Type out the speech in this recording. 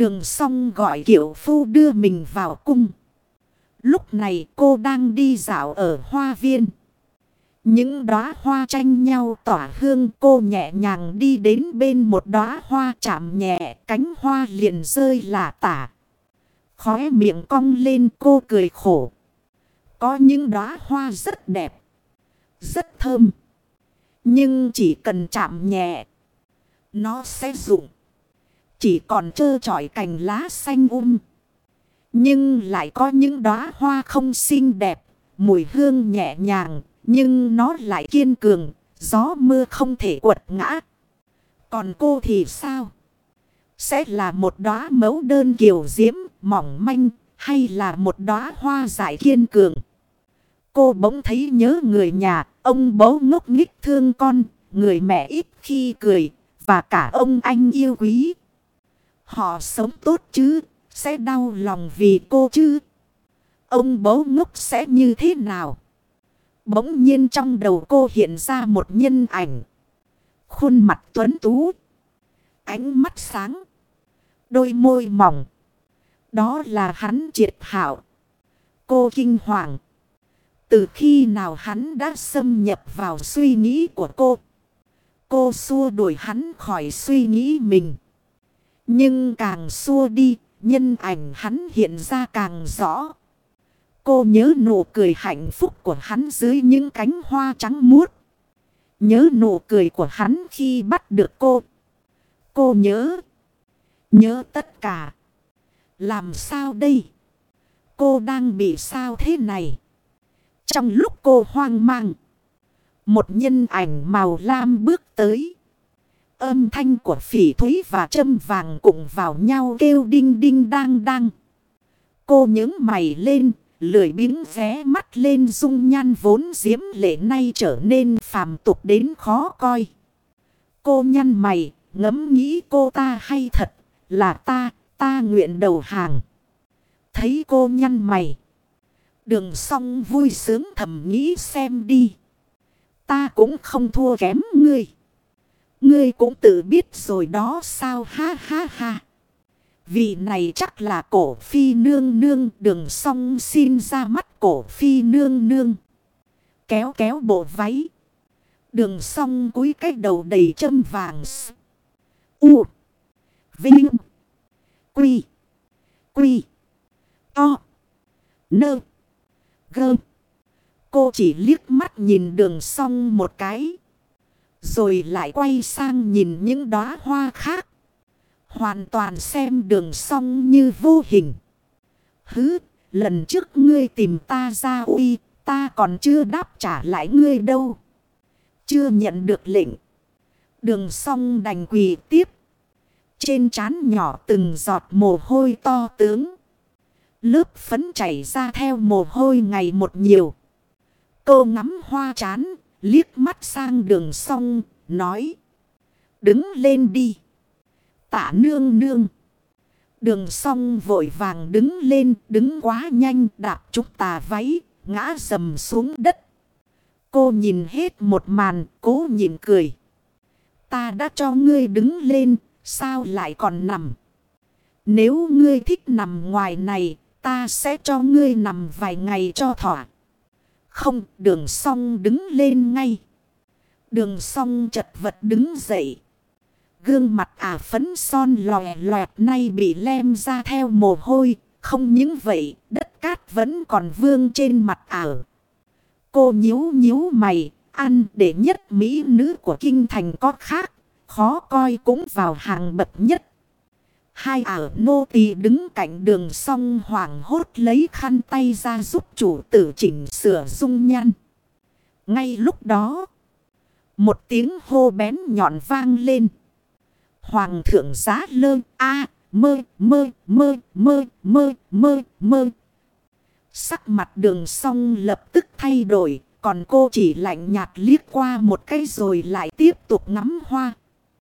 Đường xong gọi kiểu phu đưa mình vào cung. Lúc này cô đang đi dạo ở hoa viên. Những đóa hoa tranh nhau tỏa hương cô nhẹ nhàng đi đến bên một đóa hoa chạm nhẹ cánh hoa liền rơi là tả. Khóe miệng cong lên cô cười khổ. Có những đóa hoa rất đẹp, rất thơm. Nhưng chỉ cần chạm nhẹ, nó sẽ rụng. Chỉ còn trơ trọi cành lá xanh um. Nhưng lại có những đóa hoa không xinh đẹp, mùi hương nhẹ nhàng, nhưng nó lại kiên cường, gió mưa không thể quật ngã. Còn cô thì sao? Sẽ là một đóa mẫu đơn kiều diễm, mỏng manh, hay là một đóa hoa dại kiên cường? Cô bỗng thấy nhớ người nhà, ông bố ngốc nghích thương con, người mẹ ít khi cười, và cả ông anh yêu quý. Họ sống tốt chứ, sẽ đau lòng vì cô chứ. Ông bố ngốc sẽ như thế nào? Bỗng nhiên trong đầu cô hiện ra một nhân ảnh. Khuôn mặt tuấn tú. Ánh mắt sáng. Đôi môi mỏng. Đó là hắn triệt hảo. Cô kinh hoàng. Từ khi nào hắn đã xâm nhập vào suy nghĩ của cô. Cô xua đuổi hắn khỏi suy nghĩ mình. Nhưng càng xua đi, nhân ảnh hắn hiện ra càng rõ. Cô nhớ nụ cười hạnh phúc của hắn dưới những cánh hoa trắng muốt. Nhớ nụ cười của hắn khi bắt được cô. Cô nhớ. Nhớ tất cả. Làm sao đây? Cô đang bị sao thế này? Trong lúc cô hoang mang. Một nhân ảnh màu lam bước tới. Âm thanh của phỉ thúy và châm vàng cùng vào nhau kêu đinh đinh đang đang. Cô nhướng mày lên, lười biếng ré mắt lên dung nhan vốn diễm lệ nay trở nên phàm tục đến khó coi. Cô nhăn mày, ngẫm nghĩ cô ta hay thật, là ta, ta nguyện đầu hàng. Thấy cô nhăn mày. Đường song vui sướng thầm nghĩ xem đi. Ta cũng không thua kém ngươi. Ngươi cũng tự biết rồi đó sao ha ha ha. Vị này chắc là cổ phi nương nương, đường song xin ra mắt cổ phi nương nương. Kéo kéo bộ váy. Đường song cúi cái đầu đầy châm vàng. U. Vinh. Quy. Quy. To. Nơ. gơm Cô chỉ liếc mắt nhìn đường song một cái. Rồi lại quay sang nhìn những đóa hoa khác. Hoàn toàn xem đường song như vô hình. Hứ, lần trước ngươi tìm ta ra uy, ta còn chưa đáp trả lại ngươi đâu. Chưa nhận được lệnh. Đường song đành quỳ tiếp. Trên trán nhỏ từng giọt mồ hôi to tướng. Lớp phấn chảy ra theo mồ hôi ngày một nhiều. Cô ngắm hoa chán, liếc mắt sang đường song, nói. Đứng lên đi. Tạ nương nương. Đường song vội vàng đứng lên, đứng quá nhanh, đạp trúc tà váy, ngã dầm xuống đất. Cô nhìn hết một màn, cố nhìn cười. Ta đã cho ngươi đứng lên, sao lại còn nằm? Nếu ngươi thích nằm ngoài này, ta sẽ cho ngươi nằm vài ngày cho thỏa. Không, đường song đứng lên ngay. Đường song chật vật đứng dậy. Gương mặt ả phấn son lòe loẹt nay bị lem ra theo mồ hôi. Không những vậy, đất cát vẫn còn vương trên mặt ả. Cô nhíu nhíu mày, ăn để nhất mỹ nữ của kinh thành có khác. Khó coi cũng vào hàng bậc nhất. Hai ả nô tỳ đứng cạnh đường song hoàng hốt lấy khăn tay ra giúp chủ tử chỉnh sửa dung nhan. Ngay lúc đó, một tiếng hô bén nhọn vang lên. Hoàng thượng giá lơ a mơ mơ mơ mơ mơ mơ mơ. Sắc mặt đường song lập tức thay đổi. Còn cô chỉ lạnh nhạt liếc qua một cái rồi lại tiếp tục ngắm hoa.